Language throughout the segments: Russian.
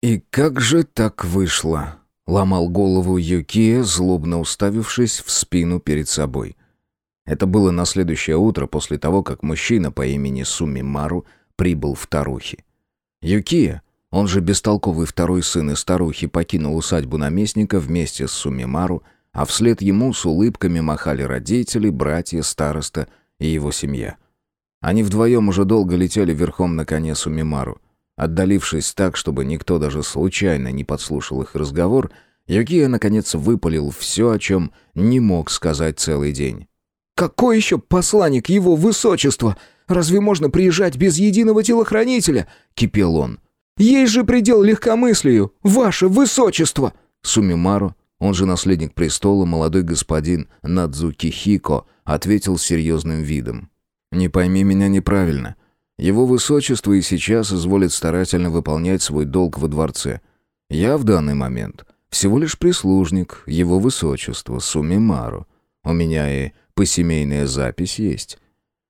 «И как же так вышло?» — ломал голову Юкия, злобно уставившись в спину перед собой. Это было на следующее утро после того, как мужчина по имени Сумимару прибыл в Тарухи. Юкия, он же бестолковый второй сын из Тарухи, покинул усадьбу наместника вместе с Сумимару, а вслед ему с улыбками махали родители, братья, староста и его семья. Они вдвоем уже долго летели верхом на коне Сумимару. Отдалившись так, чтобы никто даже случайно не подслушал их разговор, Юкия наконец выпалил все, о чем не мог сказать целый день. «Какой еще посланник его высочества? Разве можно приезжать без единого телохранителя?» — кипел он. «Есть же предел легкомыслию, ваше высочество!» Сумимару, он же наследник престола, молодой господин Надзуки Хико, ответил серьезным видом. «Не пойми меня неправильно. Его высочество и сейчас изволит старательно выполнять свой долг во дворце. Я в данный момент всего лишь прислужник его высочества Сумимару. У меня и посемейная запись есть».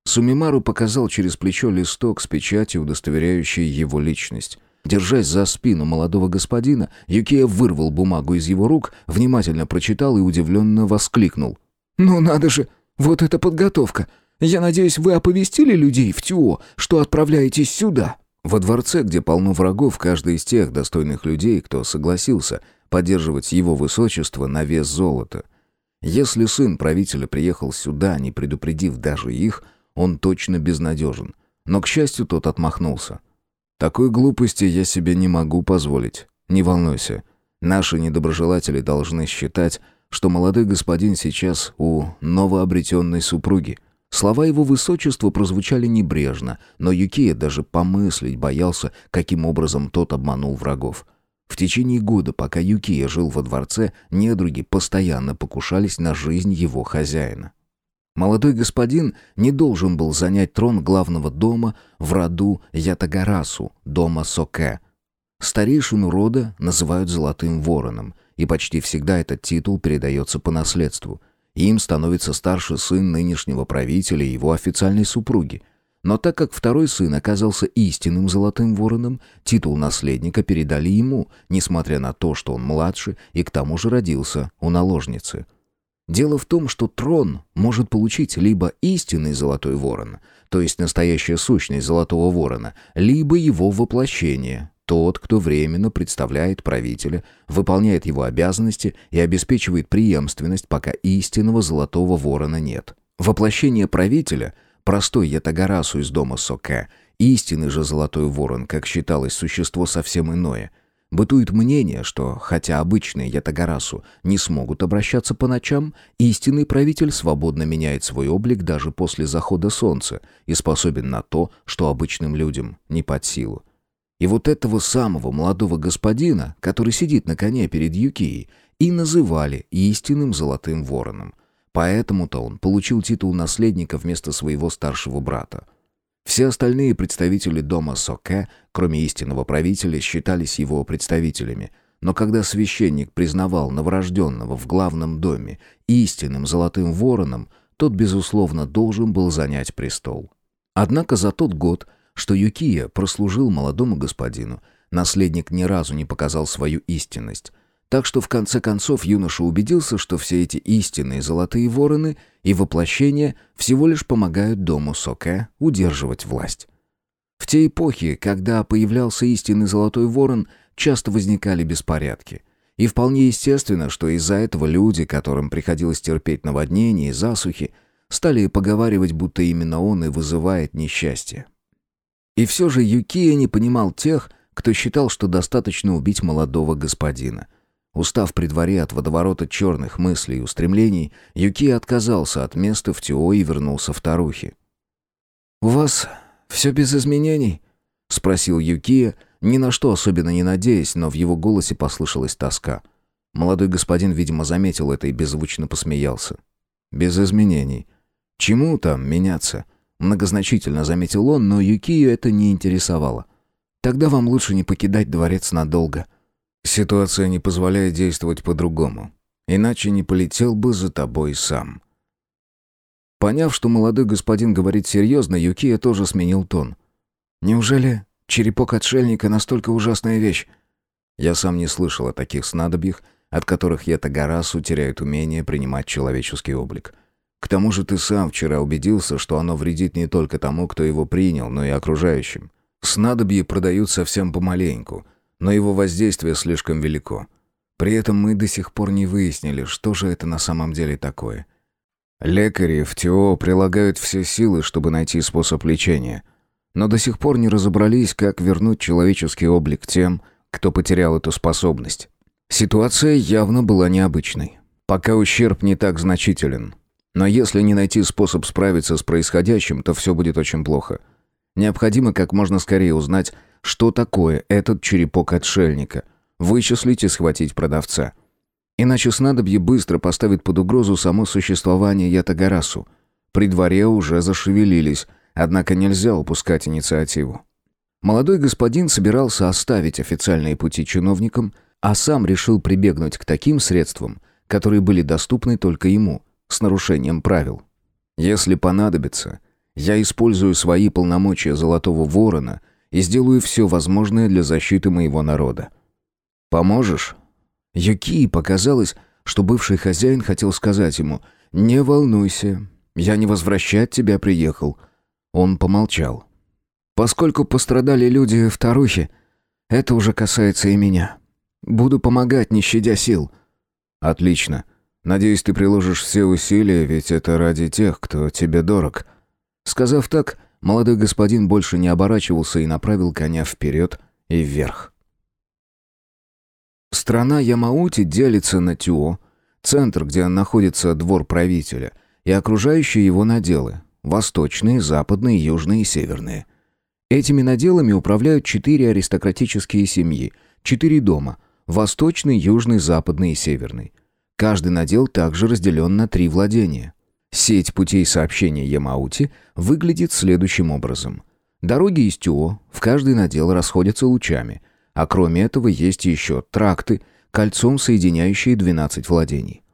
Сумимару показал через плечо листок с печатью, удостоверяющей его личность. Держась за спину молодого господина, Юкия вырвал бумагу из его рук, внимательно прочитал и удивленно воскликнул. «Ну надо же! Вот это подготовка! Я надеюсь, вы оповестили людей в Тюо, что отправляетесь сюда?» Во дворце, где полно врагов, каждый из тех достойных людей, кто согласился поддерживать его высочество на вес золота. Если сын правителя приехал сюда, не предупредив даже их, он точно безнадежен. Но, к счастью, тот отмахнулся. «Такой глупости я себе не могу позволить. Не волнуйся. Наши недоброжелатели должны считать, что молодой господин сейчас у новообретенной супруги. Слова его высочества прозвучали небрежно, но Юкия даже помыслить боялся, каким образом тот обманул врагов. В течение года, пока Юкия жил во дворце, недруги постоянно покушались на жизнь его хозяина. Молодой господин не должен был занять трон главного дома в роду Ятагарасу, дома Соке. Старейшину рода называют «золотым вороном», и почти всегда этот титул передается по наследству. Им становится старший сын нынешнего правителя и его официальной супруги. Но так как второй сын оказался истинным золотым вороном, титул наследника передали ему, несмотря на то, что он младше и к тому же родился у наложницы. Дело в том, что трон может получить либо истинный золотой ворон, то есть настоящая сущность золотого ворона, либо его воплощение, тот, кто временно представляет правителя, выполняет его обязанности и обеспечивает преемственность, пока истинного золотого ворона нет. Воплощение правителя, простой Ятагарасу из дома Соке, истинный же золотой ворон, как считалось, существо совсем иное. Бытует мнение, что, хотя обычные Ятагарасу не смогут обращаться по ночам, истинный правитель свободно меняет свой облик даже после захода солнца и способен на то, что обычным людям не под силу. И вот этого самого молодого господина, который сидит на коне перед Юкией, и называли истинным золотым вороном. Поэтому-то он получил титул наследника вместо своего старшего брата. Все остальные представители дома Соке, кроме истинного правителя, считались его представителями. Но когда священник признавал новорожденного в главном доме истинным золотым вороном, тот, безусловно, должен был занять престол. Однако за тот год – что Юкия прослужил молодому господину, наследник ни разу не показал свою истинность. Так что в конце концов юноша убедился, что все эти истинные золотые вороны и воплощения всего лишь помогают дому Соке удерживать власть. В те эпохи, когда появлялся истинный золотой ворон, часто возникали беспорядки. И вполне естественно, что из-за этого люди, которым приходилось терпеть наводнения и засухи, стали поговаривать, будто именно он и вызывает несчастье. И все же Юкия не понимал тех, кто считал, что достаточно убить молодого господина. Устав при дворе от водоворота черных мыслей и устремлений, Юкия отказался от места в Тио и вернулся в Тарухи. «У вас все без изменений?» — спросил Юкия, ни на что особенно не надеясь, но в его голосе послышалась тоска. Молодой господин, видимо, заметил это и беззвучно посмеялся. «Без изменений. Чему там меняться?» Многозначительно заметил он, но Юкию это не интересовало. «Тогда вам лучше не покидать дворец надолго. Ситуация не позволяет действовать по-другому. Иначе не полетел бы за тобой сам». Поняв, что молодой господин говорит серьезно, Юкия тоже сменил тон. «Неужели черепок отшельника настолько ужасная вещь? Я сам не слышал о таких снадобьях, от которых Ятагарасу теряет умение принимать человеческий облик. К тому же ты сам вчера убедился, что оно вредит не только тому, кто его принял, но и окружающим. Снадобья продают совсем помаленьку, но его воздействие слишком велико. При этом мы до сих пор не выяснили, что же это на самом деле такое. Лекари в ТО прилагают все силы, чтобы найти способ лечения, но до сих пор не разобрались, как вернуть человеческий облик тем, кто потерял эту способность. Ситуация явно была необычной. Пока ущерб не так значителен. Но если не найти способ справиться с происходящим, то все будет очень плохо. Необходимо как можно скорее узнать, что такое этот черепок отшельника, вычислить и схватить продавца. Иначе снадобье быстро поставит под угрозу само существование Ятагарасу. При дворе уже зашевелились, однако нельзя упускать инициативу. Молодой господин собирался оставить официальные пути чиновникам, а сам решил прибегнуть к таким средствам, которые были доступны только ему, с нарушением правил. Если понадобится, я использую свои полномочия Золотого Ворона и сделаю все возможное для защиты моего народа. Поможешь? Юкии показалось, что бывший хозяин хотел сказать ему «Не волнуйся, я не возвращать тебя приехал». Он помолчал. «Поскольку пострадали люди в Тарухе, это уже касается и меня. Буду помогать, не щадя сил». «Отлично. Надеюсь, ты приложишь все усилия, ведь это ради тех, кто тебе дорог». Сказав так, молодой господин больше не оборачивался и направил коня вперед и вверх. Страна Ямаути делится на Тюо, центр, где находится двор правителя, и окружающие его наделы – восточные, западные, южные и северные. Этими наделами управляют четыре аристократические семьи, четыре дома – восточный, южный, западный и северный. Каждый надел также разделен на три владения. Сеть путей сообщения Ямаути выглядит следующим образом. Дороги из Тюо в каждый надел расходятся лучами, а кроме этого есть еще тракты, кольцом соединяющие 12 владений.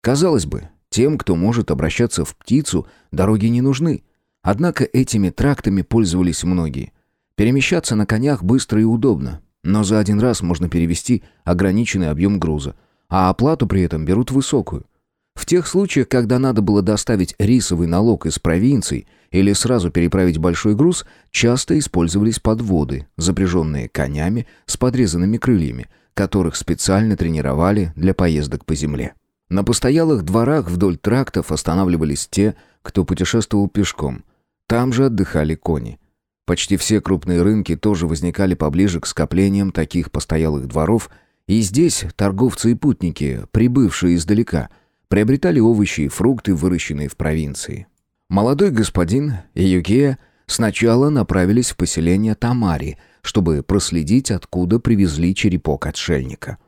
Казалось бы, тем, кто может обращаться в птицу, дороги не нужны. Однако этими трактами пользовались многие. Перемещаться на конях быстро и удобно, но за один раз можно перевести ограниченный объем груза, а оплату при этом берут высокую. В тех случаях, когда надо было доставить рисовый налог из провинций или сразу переправить большой груз, часто использовались подводы, запряженные конями с подрезанными крыльями, которых специально тренировали для поездок по земле. На постоялых дворах вдоль трактов останавливались те, кто путешествовал пешком. Там же отдыхали кони. Почти все крупные рынки тоже возникали поближе к скоплениям таких постоялых дворов, и здесь торговцы и путники, прибывшие издалека – приобретали овощи и фрукты, выращенные в провинции. Молодой господин и Юкия сначала направились в поселение Тамари, чтобы проследить, откуда привезли черепок отшельника.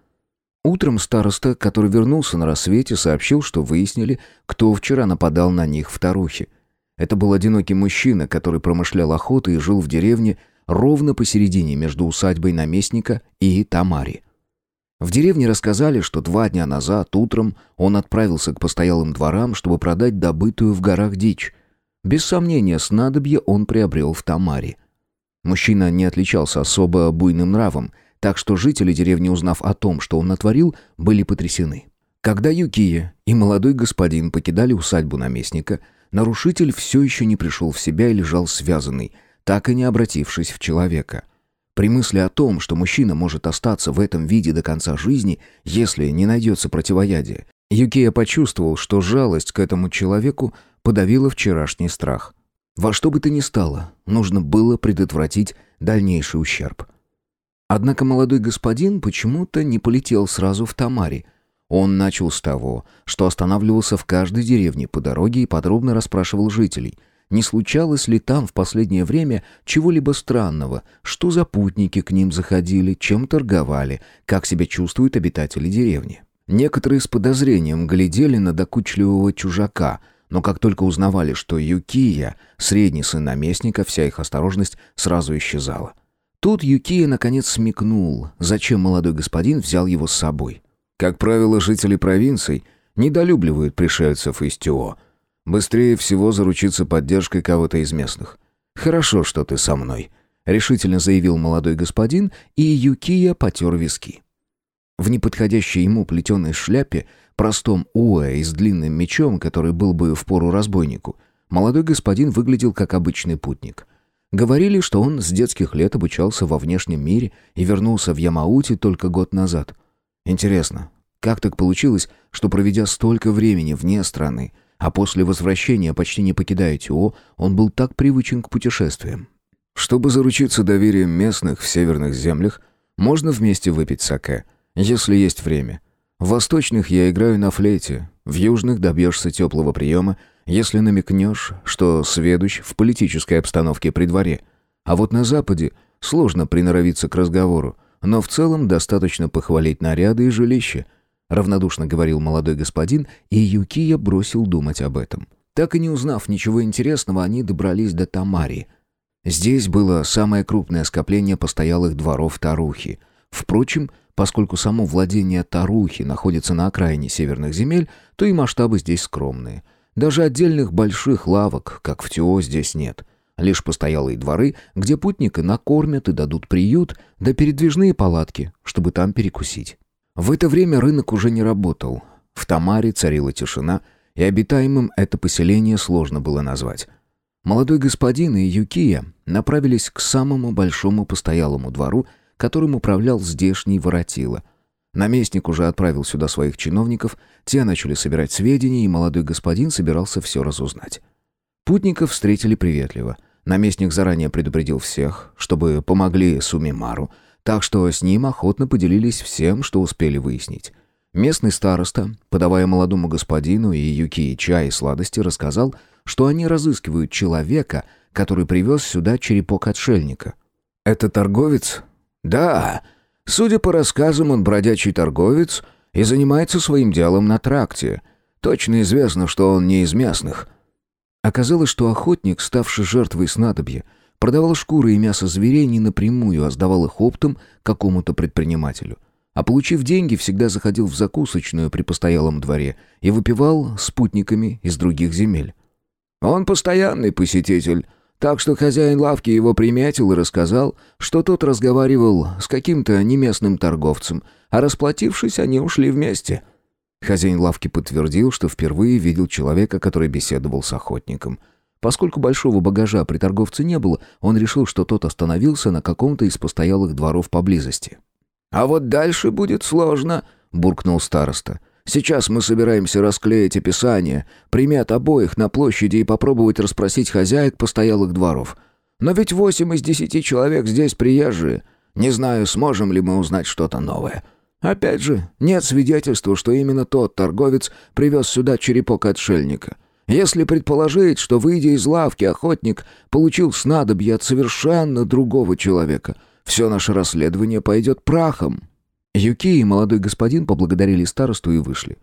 Утром староста, который вернулся на рассвете, сообщил, что выяснили, кто вчера нападал на них в Тарухе. Это был одинокий мужчина, который промышлял охотой и жил в деревне ровно посередине между усадьбой наместника и Тамари. В деревне рассказали, что два дня назад утром он отправился к постоялым дворам, чтобы продать добытую в горах дичь. Без сомнения, снадобье он приобрел в Тамаре. Мужчина не отличался особо буйным нравом, так что жители деревни, узнав о том, что он натворил, были потрясены. Когда Юкия и молодой господин покидали усадьбу наместника, нарушитель все еще не пришел в себя и лежал связанный, так и не обратившись в человека. При мысли о том, что мужчина может остаться в этом виде до конца жизни, если не найдется противоядие, Юкия почувствовал, что жалость к этому человеку подавила вчерашний страх. Во что бы то ни стало, нужно было предотвратить дальнейший ущерб. Однако молодой господин почему-то не полетел сразу в Тамари. Он начал с того, что останавливался в каждой деревне по дороге и подробно расспрашивал жителей – не случалось ли там в последнее время чего-либо странного? Что за путники к ним заходили, чем торговали, как себя чувствуют обитатели деревни? Некоторые с подозрением глядели на докучливого чужака, но как только узнавали, что Юкия — средний сын наместника, вся их осторожность сразу исчезала. Тут Юкия наконец смекнул, зачем молодой господин взял его с собой. Как правило, жители провинций недолюбливают пришельцев из Тюо — Быстрее всего заручиться поддержкой кого-то из местных. Хорошо, что ты со мной. решительно заявил молодой господин, и Юкия потер виски. В неподходящей ему плетеной шляпе, простом уэ и с длинным мечом, который был бы в пору разбойнику, молодой господин выглядел как обычный путник. Говорили, что он с детских лет обучался во внешнем мире и вернулся в Ямаути только год назад. Интересно, как так получилось, что проведя столько времени вне страны, а после возвращения почти не покидая Тио, он был так привычен к путешествиям? Чтобы заручиться доверием местных в северных землях, можно вместе выпить саке, если есть время. В восточных я играю на флейте, в южных добьешься теплого приема, если намекнешь, что сведущ в политической обстановке при дворе. А вот на западе сложно приноровиться к разговору, но в целом достаточно похвалить наряды и жилище, равнодушно говорил молодой господин, и Юкия бросил думать об этом. Так и не узнав ничего интересного, они добрались до Тамари – Здесь было самое крупное скопление постоялых дворов Тарухи. Впрочем, поскольку само владение Тарухи находится на окраине северных земель, то и масштабы здесь скромные. Даже отдельных больших лавок, как в Тио, здесь нет. Лишь постоялые дворы, где путника накормят и дадут приют, да передвижные палатки, чтобы там перекусить. В это время рынок уже не работал. В Тамаре царила тишина, и обитаемым это поселение сложно было назвать. Молодой господин и Юкия направились к самому большому постоялому двору, которым управлял здешний воротило. Наместник уже отправил сюда своих чиновников, те начали собирать сведения, и молодой господин собирался все разузнать. Путников встретили приветливо. Наместник заранее предупредил всех, чтобы помогли Сумимару, так что с ним охотно поделились всем, что успели выяснить. Местный староста, подавая молодому господину и Юки чай и сладости, рассказал, что они разыскивают человека, который привез сюда черепок отшельника. «Это торговец?» «Да. Судя по рассказам, он бродячий торговец и занимается своим делом на тракте. Точно известно, что он не из местных». Оказалось, что охотник, ставший жертвой снадобья, продавал шкуры и мясо зверей не напрямую, а сдавал их оптом какому-то предпринимателю. А получив деньги, всегда заходил в закусочную при постоялом дворе и выпивал спутниками из других земель. Он постоянный посетитель, так что хозяин лавки его приметил и рассказал, что тот разговаривал с каким-то неместным торговцем, а расплатившись, они ушли вместе. Хозяин лавки подтвердил, что впервые видел человека, который беседовал с охотником. Поскольку большого багажа при торговце не было, он решил, что тот остановился на каком-то из постоялых дворов поблизости. «А вот дальше будет сложно», — буркнул староста. Сейчас мы собираемся расклеить описание, примет обоих на площади и попробовать расспросить хозяек постоялых дворов. Но ведь восемь из десяти человек здесь приезжие. Не знаю, сможем ли мы узнать что-то новое. Опять же, нет свидетельства, что именно тот торговец привез сюда черепок отшельника. Если предположить, что, выйдя из лавки, охотник получил снадобье от совершенно другого человека, все наше расследование пойдет прахом». Юки и молодой господин поблагодарили старосту и вышли.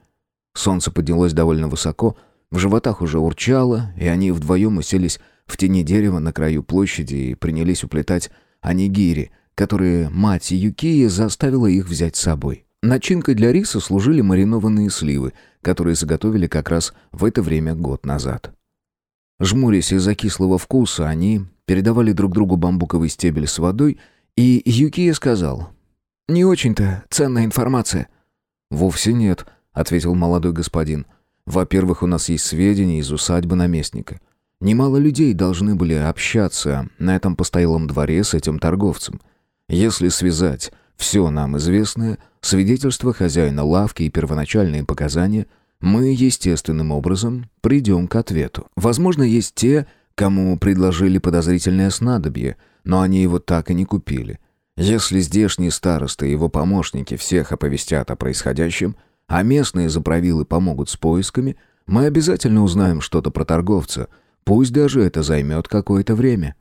Солнце поднялось довольно высоко, в животах уже урчало, и они вдвоем уселись в тени дерева на краю площади и принялись уплетать анигири, которые мать Юкии заставила их взять с собой. Начинкой для риса служили маринованные сливы, которые заготовили как раз в это время год назад. Жмурясь из-за кислого вкуса, они передавали друг другу бамбуковый стебель с водой, и Юкия сказал «Не очень-то ценная информация». «Вовсе нет», — ответил молодой господин. «Во-первых, у нас есть сведения из усадьбы наместника. Немало людей должны были общаться на этом постоялом дворе с этим торговцем. Если связать все нам известное, свидетельство хозяина лавки и первоначальные показания, мы естественным образом придем к ответу. Возможно, есть те, кому предложили подозрительное снадобье, но они его так и не купили. Если здешний староста и его помощники всех оповестят о происходящем, а местные заправилы помогут с поисками, мы обязательно узнаем что-то про торговца, пусть даже это займет какое-то время».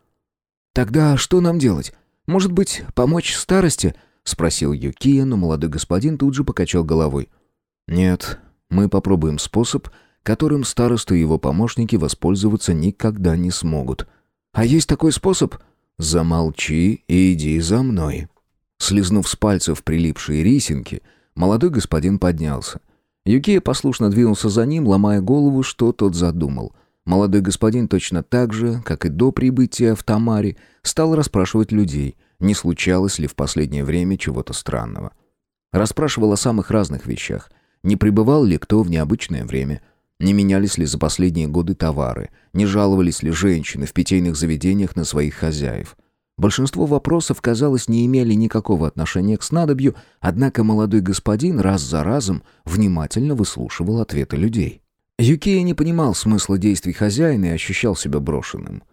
«Тогда что нам делать? Может быть, помочь старости?» — спросил Юкия, но молодой господин тут же покачал головой. «Нет, мы попробуем способ, которым староста и его помощники воспользоваться никогда не смогут». «А есть такой способ?» «Замолчи и иди за мной». Слизнув с пальцев прилипшие рисинки, молодой господин поднялся. Юкия послушно двинулся за ним, ломая голову, что тот задумал. Молодой господин точно так же, как и до прибытия в Тамаре, стал расспрашивать людей, не случалось ли в последнее время чего-то странного. Расспрашивал о самых разных вещах. Не пребывал ли кто в необычное время, не менялись ли за последние годы товары, не жаловались ли женщины в питейных заведениях на своих хозяев. Большинство вопросов, казалось, не имели никакого отношения к снадобью, однако молодой господин раз за разом внимательно выслушивал ответы людей. Юкия не понимал смысла действий хозяина и ощущал себя брошенным.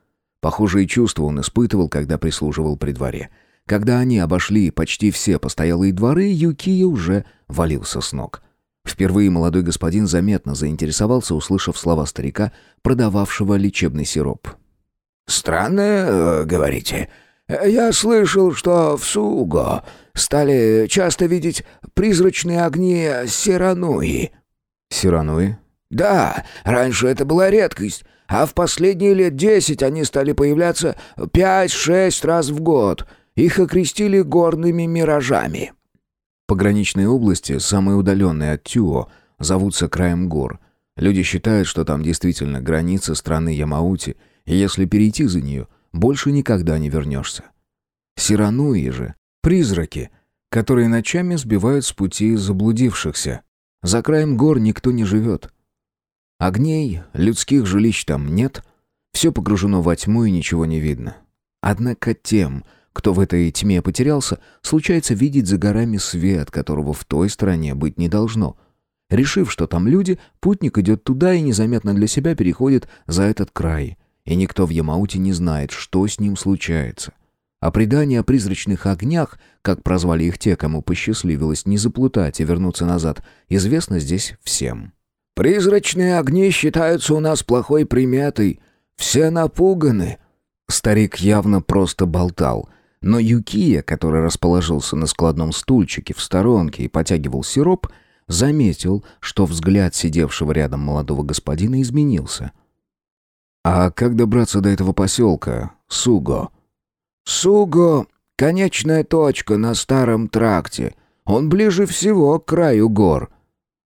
Похожие чувства он испытывал, когда прислуживал при дворе. Когда они обошли почти все постоялые дворы, Юкия уже валился с ног. Впервые молодой господин заметно заинтересовался, услышав слова старика, продававшего лечебный сироп. «Странное, э, говорите? Я слышал, что в Суго стали часто видеть призрачные огни Сирануи». «Сирануи?» «Да, раньше это была редкость, а в последние лет десять они стали появляться пять-шесть раз в год. Их окрестили горными миражами». Пограничные области, самые удаленные от Тюо, зовутся краем гор. Люди считают, что там действительно граница страны Ямаути, и если перейти за нее, больше никогда не вернешься. Сирануи же — призраки, которые ночами сбивают с пути заблудившихся. За краем гор никто не живет. Огней, людских жилищ там нет, все погружено во тьму и ничего не видно. Однако тем, кто в этой тьме потерялся, случается видеть за горами свет, которого в той стороне быть не должно. Решив, что там люди, путник идет туда и незаметно для себя переходит за этот край. И никто в Ямауте не знает, что с ним случается. А предание о призрачных огнях, как прозвали их те, кому посчастливилось не заплутать и вернуться назад, известно здесь всем. «Призрачные огни считаются у нас плохой приметой. Все напуганы». Старик явно просто болтал — но Юкия, который расположился на складном стульчике в сторонке и потягивал сироп, заметил, что взгляд сидевшего рядом молодого господина изменился. «А как добраться до этого поселка, Суго?» «Суго — конечная точка на старом тракте. Он ближе всего к краю гор».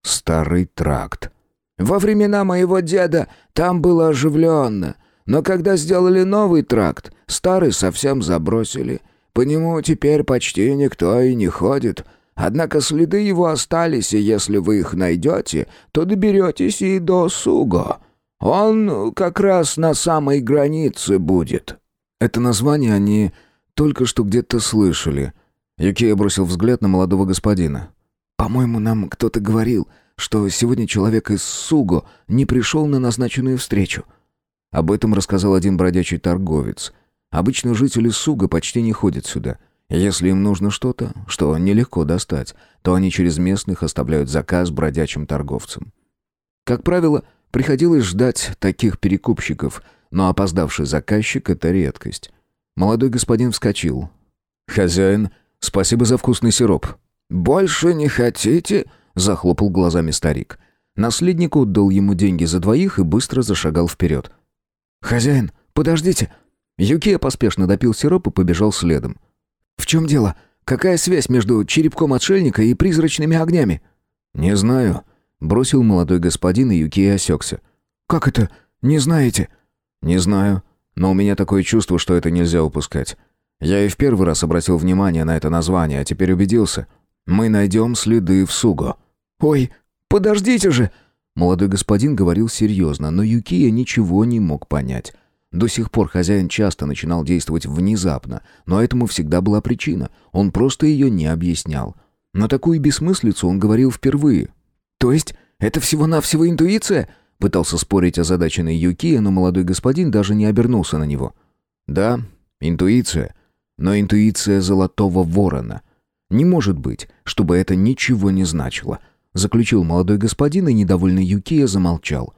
«Старый тракт». «Во времена моего деда там было оживленно, но когда сделали новый тракт, старый совсем забросили. По нему теперь почти никто и не ходит. Однако следы его остались, и если вы их найдете, то доберетесь и до Суго. Он как раз на самой границе будет». Это название они только что где-то слышали. Юкия бросил взгляд на молодого господина. «По-моему, нам кто-то говорил, что сегодня человек из Суго не пришел на назначенную встречу». Об этом рассказал один бродячий торговец. Обычно жители Суга почти не ходят сюда. Если им нужно что-то, что нелегко достать, то они через местных оставляют заказ бродячим торговцам. Как правило, приходилось ждать таких перекупщиков, но опоздавший заказчик — это редкость. Молодой господин вскочил. «Хозяин, спасибо за вкусный сироп». «Больше не хотите?» — захлопал глазами старик. Наследник отдал ему деньги за двоих и быстро зашагал вперед. «Хозяин, подождите!» Юкия поспешно допил сироп и побежал следом. «В чем дело? Какая связь между черепком отшельника и призрачными огнями?» «Не знаю», — бросил молодой господин, и Юкия осекся. «Как это? Не знаете?» «Не знаю, но у меня такое чувство, что это нельзя упускать. Я и в первый раз обратил внимание на это название, а теперь убедился. Мы найдем следы в Суго». «Ой, подождите же!» Молодой господин говорил серьезно, но Юкия ничего не мог понять. До сих пор хозяин часто начинал действовать внезапно, но этому всегда была причина. Он просто ее не объяснял. Но такую бессмыслицу он говорил впервые. «То есть это всего-навсего интуиция?» Пытался спорить озадаченный Юкия, но молодой господин даже не обернулся на него. «Да, интуиция. Но интуиция золотого ворона. Не может быть, чтобы это ничего не значило» заключил молодой господин, и недовольный Юкия замолчал.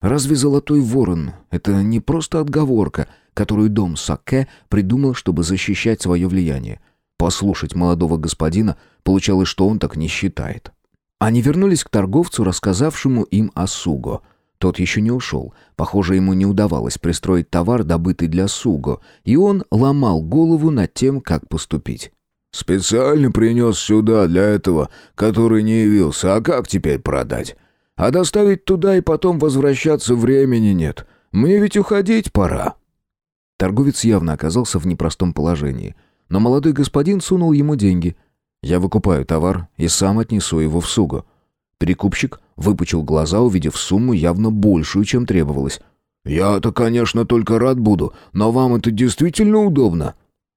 Разве золотой ворон — это не просто отговорка, которую дом Саке придумал, чтобы защищать свое влияние? Послушать молодого господина получалось, что он так не считает. Они вернулись к торговцу, рассказавшему им о Суго. Тот еще не ушел. Похоже, ему не удавалось пристроить товар, добытый для Суго, и он ломал голову над тем, как поступить. Специально принес сюда для этого, который не явился. А как теперь продать? А доставить туда и потом возвращаться времени нет. Мне ведь уходить пора». Торговец явно оказался в непростом положении, но молодой господин сунул ему деньги. «Я выкупаю товар и сам отнесу его в Суго». Перекупщик выпучил глаза, увидев сумму явно большую, чем требовалось. «Я-то, конечно, только рад буду, но вам это действительно удобно?»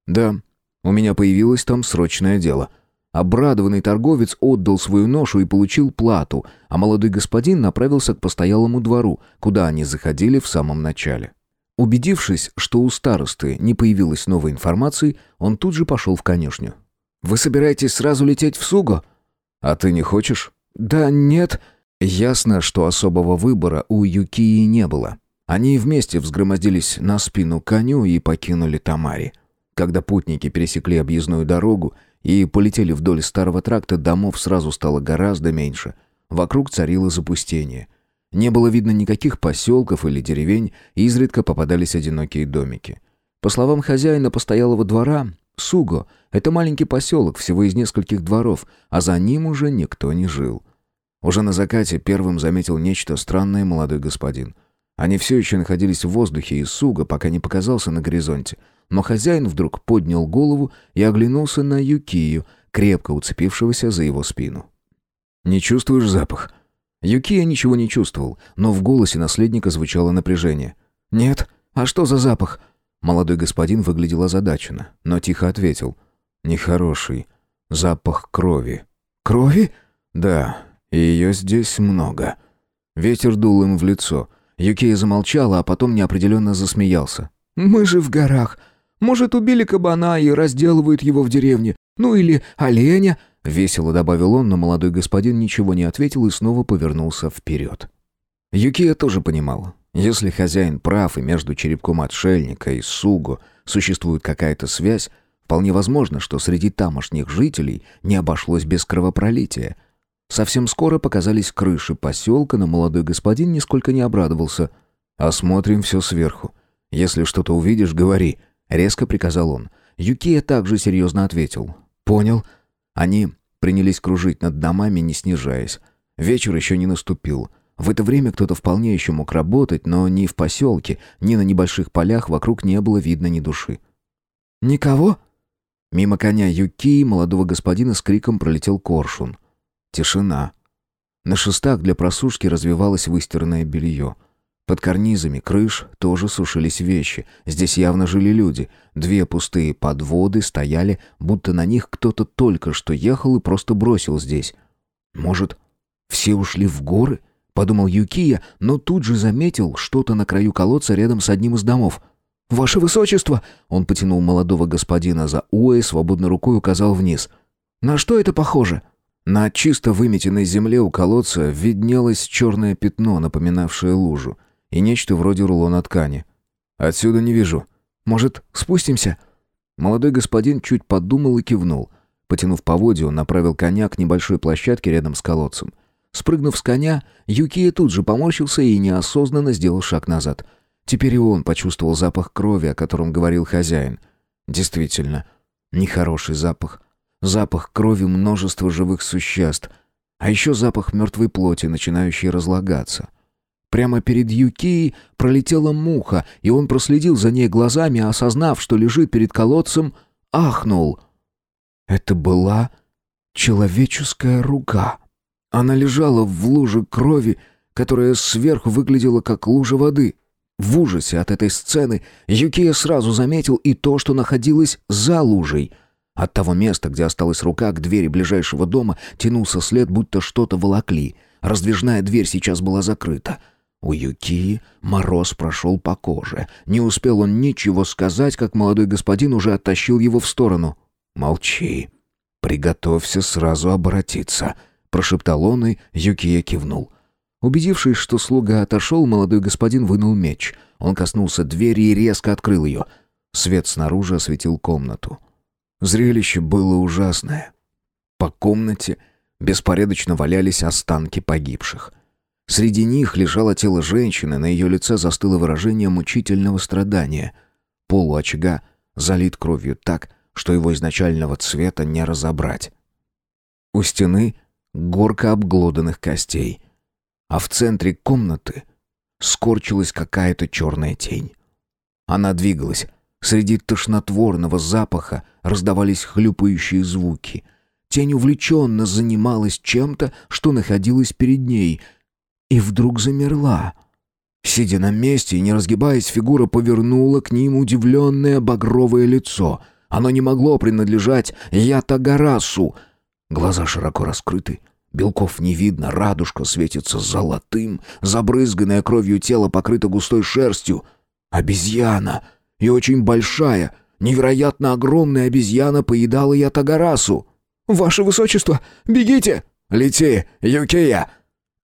«Да, у меня появилось там срочное дело». Обрадованный торговец отдал свою ношу и получил плату, а молодой господин направился к постоялому двору, куда они заходили в самом начале. Убедившись, что у старосты не появилось новой информации, он тут же пошел в конюшню. «Вы собираетесь сразу лететь в Суго?» «А ты не хочешь?» «Да нет». Ясно, что особого выбора у Юкии не было. Они вместе взгромоздились на спину коню и покинули Тамари. Когда путники пересекли объездную дорогу и полетели вдоль старого тракта, домов сразу стало гораздо меньше. Вокруг царило запустение. Не было видно никаких поселков или деревень, изредка попадались одинокие домики. По словам хозяина постоялого двора, Суго — это маленький поселок, всего из нескольких дворов, а за ним уже никто не жил. Уже на закате первым заметил нечто странное молодой господин. Они все еще находились в воздухе из Суга, пока не показался на горизонте. Но хозяин вдруг поднял голову и оглянулся на Юкию, крепко уцепившегося за его спину. «Не чувствуешь запах?» Юкия ничего не чувствовал, но в голосе наследника звучало напряжение. «Нет? А что за запах?» Молодой господин выглядел озадаченно, но тихо ответил. «Нехороший. Запах крови». «Крови?» «Да, и ее здесь много». Ветер дул им в лицо. Юкия замолчала, а потом неопределенно засмеялся. «Мы же в горах. Может, убили кабана и разделывают его в деревне. Ну или оленя?» Весело добавил он, но молодой господин ничего не ответил и снова повернулся вперед. Юкия тоже понимал, если хозяин прав и между черепком отшельника и Суго существует какая-то связь, вполне возможно, что среди тамошних жителей не обошлось без кровопролития. Совсем скоро показались крыши поселка, но молодой господин нисколько не обрадовался. «Осмотрим все сверху. Если что-то увидишь, говори», — резко приказал он. Юкия также серьезно ответил. «Понял». Они принялись кружить над домами, не снижаясь. Вечер еще не наступил. В это время кто-то вполне еще мог работать, но ни в поселке, ни на небольших полях вокруг не было видно ни души. «Никого?» Мимо коня Юки молодого господина с криком пролетел коршун. Тишина. На шестах для просушки развивалось выстиранное белье — под карнизами крыш тоже сушились вещи. Здесь явно жили люди. Две пустые подводы стояли, будто на них кто-то только что ехал и просто бросил здесь. «Может, все ушли в горы?» — подумал Юкия, но тут же заметил что-то на краю колодца рядом с одним из домов. «Ваше высочество!» — он потянул молодого господина за уэ, свободной рукой указал вниз. «На что это похоже?» На чисто выметенной земле у колодца виднелось черное пятно, напоминавшее лужу и нечто вроде рулона ткани. «Отсюда не вижу. Может, спустимся?» Молодой господин чуть подумал и кивнул. Потянув поводья, он направил коня к небольшой площадке рядом с колодцем. Спрыгнув с коня, Юкия тут же поморщился и неосознанно сделал шаг назад. Теперь и он почувствовал запах крови, о котором говорил хозяин. Действительно, нехороший запах. Запах крови множества живых существ. А еще запах мертвой плоти, начинающей разлагаться. — Прямо перед Юкией пролетела муха, и он проследил за ней глазами, осознав, что лежит перед колодцем, ахнул. Это была человеческая рука. Она лежала в луже крови, которая сверху выглядела как лужа воды. В ужасе от этой сцены Юкия сразу заметил и то, что находилось за лужей. От того места, где осталась рука, к двери ближайшего дома тянулся след, будто что-то волокли. Раздвижная дверь сейчас была закрыта. У Юки мороз прошел по коже. Не успел он ничего сказать, как молодой господин уже оттащил его в сторону. «Молчи. Приготовься сразу обратиться», — прошептал он, и Юкия кивнул. Убедившись, что слуга отошел, молодой господин вынул меч. Он коснулся двери и резко открыл ее. Свет снаружи осветил комнату. Зрелище было ужасное. По комнате беспорядочно валялись останки погибших — Среди них лежало тело женщины, на ее лице застыло выражение мучительного страдания. Пол у очага залит кровью так, что его изначального цвета не разобрать. У стены горка обглоданных костей. А в центре комнаты скорчилась какая-то черная тень. Она двигалась. Среди тошнотворного запаха раздавались хлюпающие звуки. Тень увлеченно занималась чем-то, что находилось перед ней, и вдруг замерла. Сидя на месте и не разгибаясь, фигура повернула к ним удивленное багровое лицо. Оно не могло принадлежать Ятагарасу. Глаза широко раскрыты, белков не видно, радужка светится золотым, забрызганное кровью тело покрыто густой шерстью. Обезьяна! И очень большая, невероятно огромная обезьяна поедала Ятагарасу. «Ваше высочество, бегите!» «Лети, Юкия!»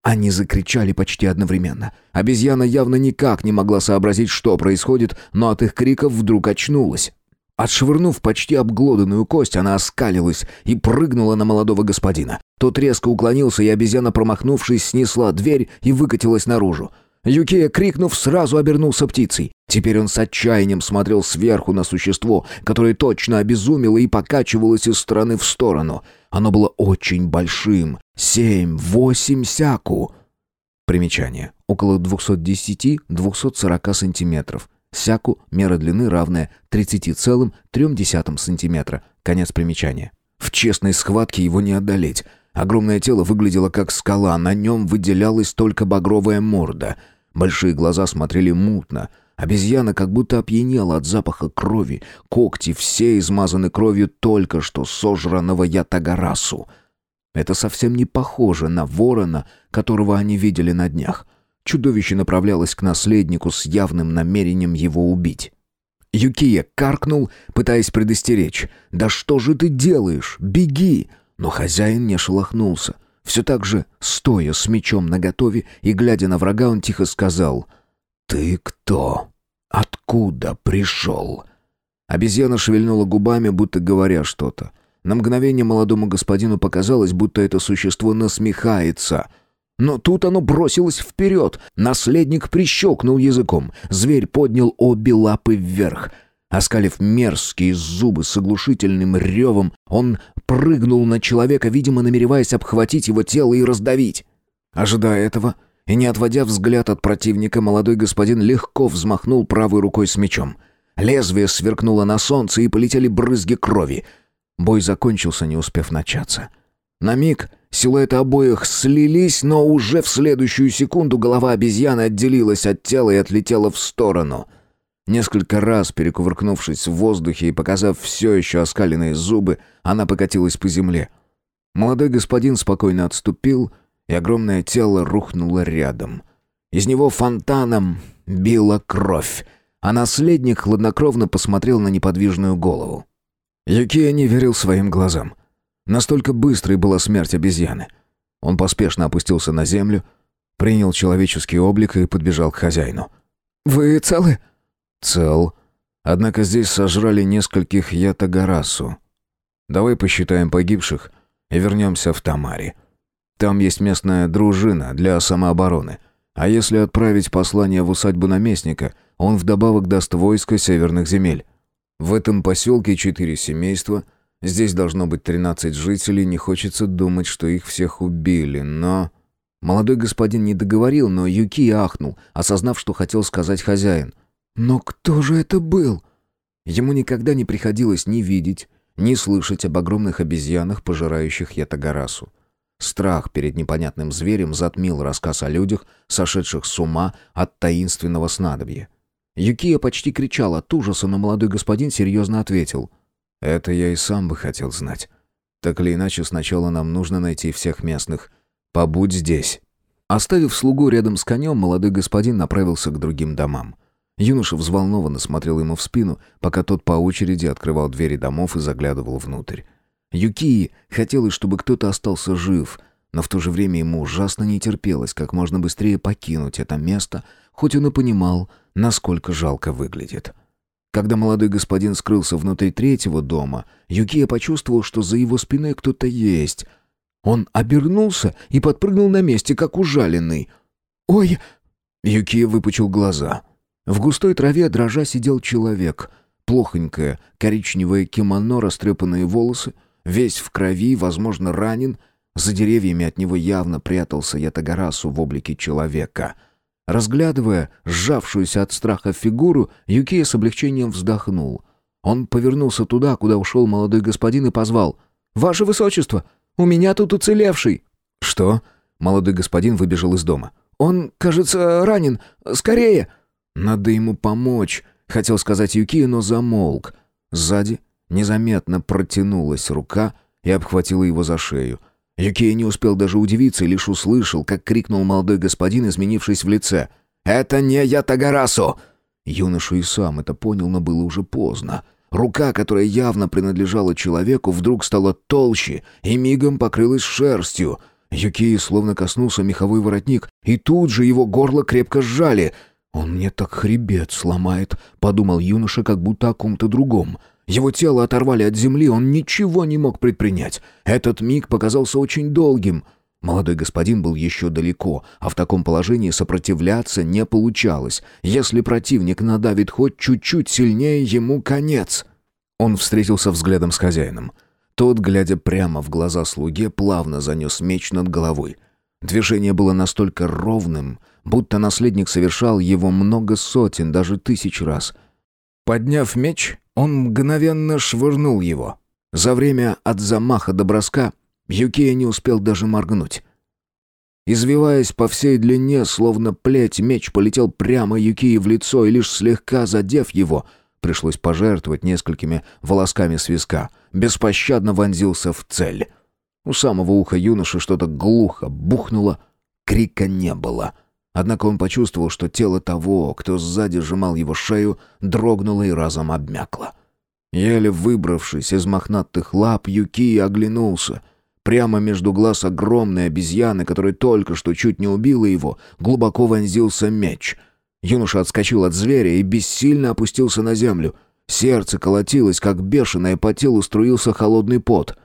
Они закричали почти одновременно. Обезьяна явно никак не могла сообразить, что происходит, но от их криков вдруг очнулась. Отшвырнув почти обглоданную кость, она оскалилась и прыгнула на молодого господина. Тот резко уклонился, и обезьяна, промахнувшись, снесла дверь и выкатилась наружу. Юкия, крикнув, сразу обернулся птицей. Теперь он с отчаянием смотрел сверху на существо, которое точно обезумело и покачивалось из стороны в сторону. Оно было очень большим, семь-восемь сяку. Примечание. Около 210-240 сантиметров. Сяку – мера длины, равная 30,3 сантиметра. Конец примечания. В честной схватке его не одолеть. Огромное тело выглядело как скала, на нем выделялась только багровая морда. Большие глаза смотрели мутно – Обезьяна как будто опьянела от запаха крови. Когти все измазаны кровью только что сожранного ятагарасу. Это совсем не похоже на ворона, которого они видели на днях. Чудовище направлялось к наследнику с явным намерением его убить. Юкия каркнул, пытаясь предостеречь. «Да что же ты делаешь? Беги!» Но хозяин не шелохнулся. Все так же, стоя с мечом наготове и глядя на врага, он тихо сказал «Ты кто? Откуда пришел?» Обезьяна шевельнула губами, будто говоря что-то. На мгновение молодому господину показалось, будто это существо насмехается. Но тут оно бросилось вперед. Наследник прищелкнул языком. Зверь поднял обе лапы вверх. Оскалив мерзкие зубы с оглушительным ревом, он прыгнул на человека, видимо, намереваясь обхватить его тело и раздавить. Ожидая этого, и не отводя взгляд от противника, молодой господин легко взмахнул правой рукой с мечом. Лезвие сверкнуло на солнце, и полетели брызги крови. Бой закончился, не успев начаться. На миг силуэты обоих слились, но уже в следующую секунду голова обезьяны отделилась от тела и отлетела в сторону. Несколько раз, перекувыркнувшись в воздухе и показав все еще оскаленные зубы, она покатилась по земле. Молодой господин спокойно отступил — и огромное тело рухнуло рядом. Из него фонтаном била кровь, а наследник хладнокровно посмотрел на неподвижную голову. Юкия не верил своим глазам. Настолько быстрой была смерть обезьяны. Он поспешно опустился на землю, принял человеческий облик и подбежал к хозяину. «Вы целы?» «Цел. Однако здесь сожрали нескольких ятагарасу. Давай посчитаем погибших и вернемся в Тамари». Там есть местная дружина для самообороны. А если отправить послание в усадьбу наместника, он вдобавок даст войско северных земель. В этом поселке четыре семейства. Здесь должно быть тринадцать жителей. Не хочется думать, что их всех убили, но... Молодой господин не договорил, но Юки ахнул, осознав, что хотел сказать хозяин. «Но кто же это был?» Ему никогда не приходилось ни видеть, ни слышать об огромных обезьянах, пожирающих Ятагарасу. Страх перед непонятным зверем затмил рассказ о людях, сошедших с ума от таинственного снадобья. Юкия почти кричал от ужаса, но молодой господин серьезно ответил. «Это я и сам бы хотел знать. Так или иначе, сначала нам нужно найти всех местных. Побудь здесь». Оставив слугу рядом с конем, молодой господин направился к другим домам. Юноша взволнованно смотрел ему в спину, пока тот по очереди открывал двери домов и заглядывал внутрь. Юкии хотелось, чтобы кто-то остался жив, но в то же время ему ужасно не терпелось как можно быстрее покинуть это место, хоть он и понимал, насколько жалко выглядит. Когда молодой господин скрылся внутри третьего дома, Юкия почувствовал, что за его спиной кто-то есть. Он обернулся и подпрыгнул на месте, как ужаленный. «Ой!» Юкия выпучил глаза. В густой траве дрожа сидел человек. Плохонькое коричневое кимоно, растрепанные волосы — Весь в крови, возможно, ранен. За деревьями от него явно прятался Ятагарасу в облике человека. Разглядывая сжавшуюся от страха фигуру, Юкия с облегчением вздохнул. Он повернулся туда, куда ушел молодой господин, и позвал. «Ваше высочество, у меня тут уцелевший!» «Что?» Молодой господин выбежал из дома. «Он, кажется, ранен. Скорее!» «Надо ему помочь», — хотел сказать Юкия, но замолк. Сзади незаметно протянулась рука и обхватила его за шею. Юкия не успел даже удивиться и лишь услышал, как крикнул молодой господин, изменившись в лице. «Это не я Тагарасу!» Юноша и сам это понял, но было уже поздно. Рука, которая явно принадлежала человеку, вдруг стала толще и мигом покрылась шерстью. Юкии словно коснулся меховой воротник, и тут же его горло крепко сжали. «Он мне так хребет сломает», — подумал юноша, как будто о ком-то другом. Его тело оторвали от земли, он ничего не мог предпринять. Этот миг показался очень долгим. Молодой господин был еще далеко, а в таком положении сопротивляться не получалось. Если противник надавит хоть чуть-чуть сильнее, ему конец. Он встретился взглядом с хозяином. Тот, глядя прямо в глаза слуге, плавно занес меч над головой. Движение было настолько ровным, будто наследник совершал его много сотен, даже тысяч раз. Подняв меч, он мгновенно швырнул его. За время от замаха до броска Юкия не успел даже моргнуть. Извиваясь по всей длине, словно плеть, меч полетел прямо Юкии в лицо и лишь слегка задев его, пришлось пожертвовать несколькими волосками с виска, беспощадно вонзился в цель. У самого уха юноши что-то глухо бухнуло, крика не было — Однако он почувствовал, что тело того, кто сзади сжимал его шею, дрогнуло и разом обмякло. Еле выбравшись из мохнатых лап, Юки оглянулся. Прямо между глаз огромной обезьяны, которая только что чуть не убила его, глубоко вонзился меч. Юноша отскочил от зверя и бессильно опустился на землю. Сердце колотилось, как бешеное, по телу струился холодный пот.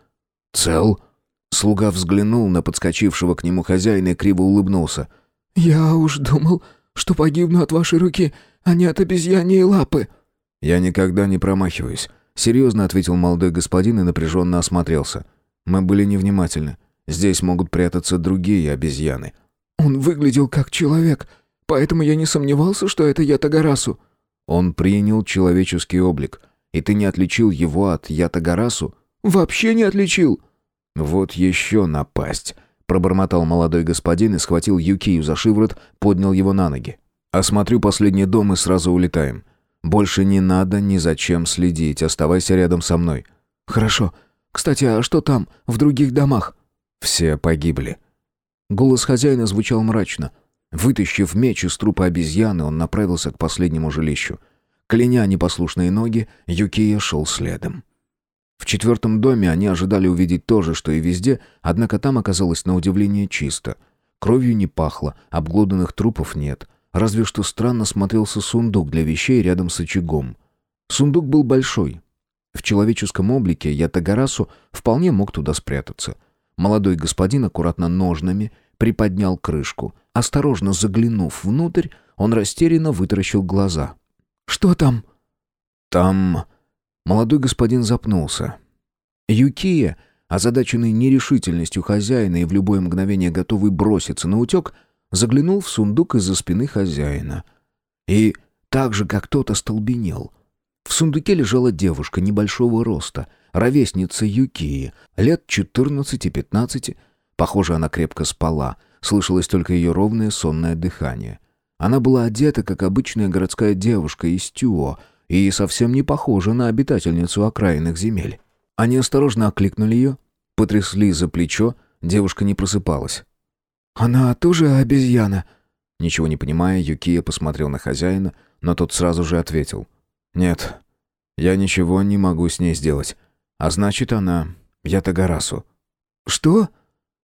«Цел?» Слуга взглянул на подскочившего к нему хозяина и криво улыбнулся — «Я уж думал, что погибну от вашей руки, а не от обезьяньей лапы». «Я никогда не промахиваюсь», — серьезно ответил молодой господин и напряженно осмотрелся. «Мы были невнимательны. Здесь могут прятаться другие обезьяны». «Он выглядел как человек, поэтому я не сомневался, что это Ятагарасу». «Он принял человеческий облик, и ты не отличил его от Ятагарасу?» «Вообще не отличил». «Вот еще напасть». Пробормотал молодой господин и схватил Юкию за шиворот, поднял его на ноги. «Осмотрю последний дом и сразу улетаем. Больше не надо ни зачем следить, оставайся рядом со мной». «Хорошо. Кстати, а что там, в других домах?» «Все погибли». Голос хозяина звучал мрачно. Вытащив меч из трупа обезьяны, он направился к последнему жилищу. Кляня непослушные ноги, Юкия шел следом. В четвертом доме они ожидали увидеть то же, что и везде, однако там оказалось на удивление чисто. Кровью не пахло, обглоданных трупов нет. Разве что странно смотрелся сундук для вещей рядом с очагом. Сундук был большой. В человеческом облике Ятагарасу вполне мог туда спрятаться. Молодой господин аккуратно ножнами приподнял крышку. Осторожно заглянув внутрь, он растерянно вытаращил глаза. «Что там?» «Там...» Молодой господин запнулся. Юкия, озадаченный нерешительностью хозяина и в любое мгновение готовый броситься на утек, заглянул в сундук из-за спины хозяина. И так же, как тот, остолбенел. В сундуке лежала девушка небольшого роста, ровесница Юкии, лет 14-15. Похоже, она крепко спала, слышалось только ее ровное сонное дыхание. Она была одета, как обычная городская девушка из Тюо — и совсем не похожа на обитательницу окраинных земель. Они осторожно окликнули ее, потрясли за плечо, девушка не просыпалась. «Она тоже обезьяна?» Ничего не понимая, Юкия посмотрел на хозяина, но тот сразу же ответил. «Нет, я ничего не могу с ней сделать. А значит, она... Я Тагарасу». «Что?»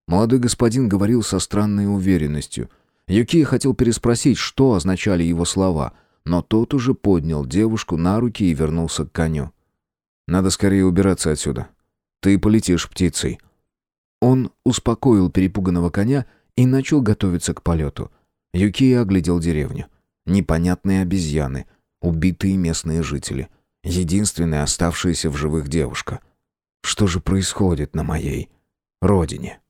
Молодой господин говорил со странной уверенностью. Юкия хотел переспросить, что означали его слова — но тот уже поднял девушку на руки и вернулся к коню. «Надо скорее убираться отсюда. Ты полетишь птицей». Он успокоил перепуганного коня и начал готовиться к полету. Юкия оглядел деревню. Непонятные обезьяны, убитые местные жители. Единственная оставшаяся в живых девушка. Что же происходит на моей родине?»